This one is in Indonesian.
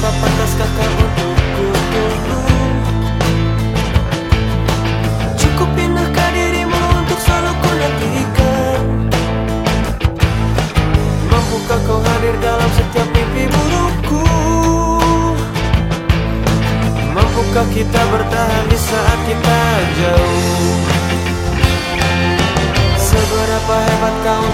Apa pantas kakak untuk ku tunggu Cukup pindahkah dirimu untuk selalu ku nantikan Mampukah kau hadir dalam setiap mimpi burukku Mampukah kita bertahan di saat kita jauh? Seberapa hebat kau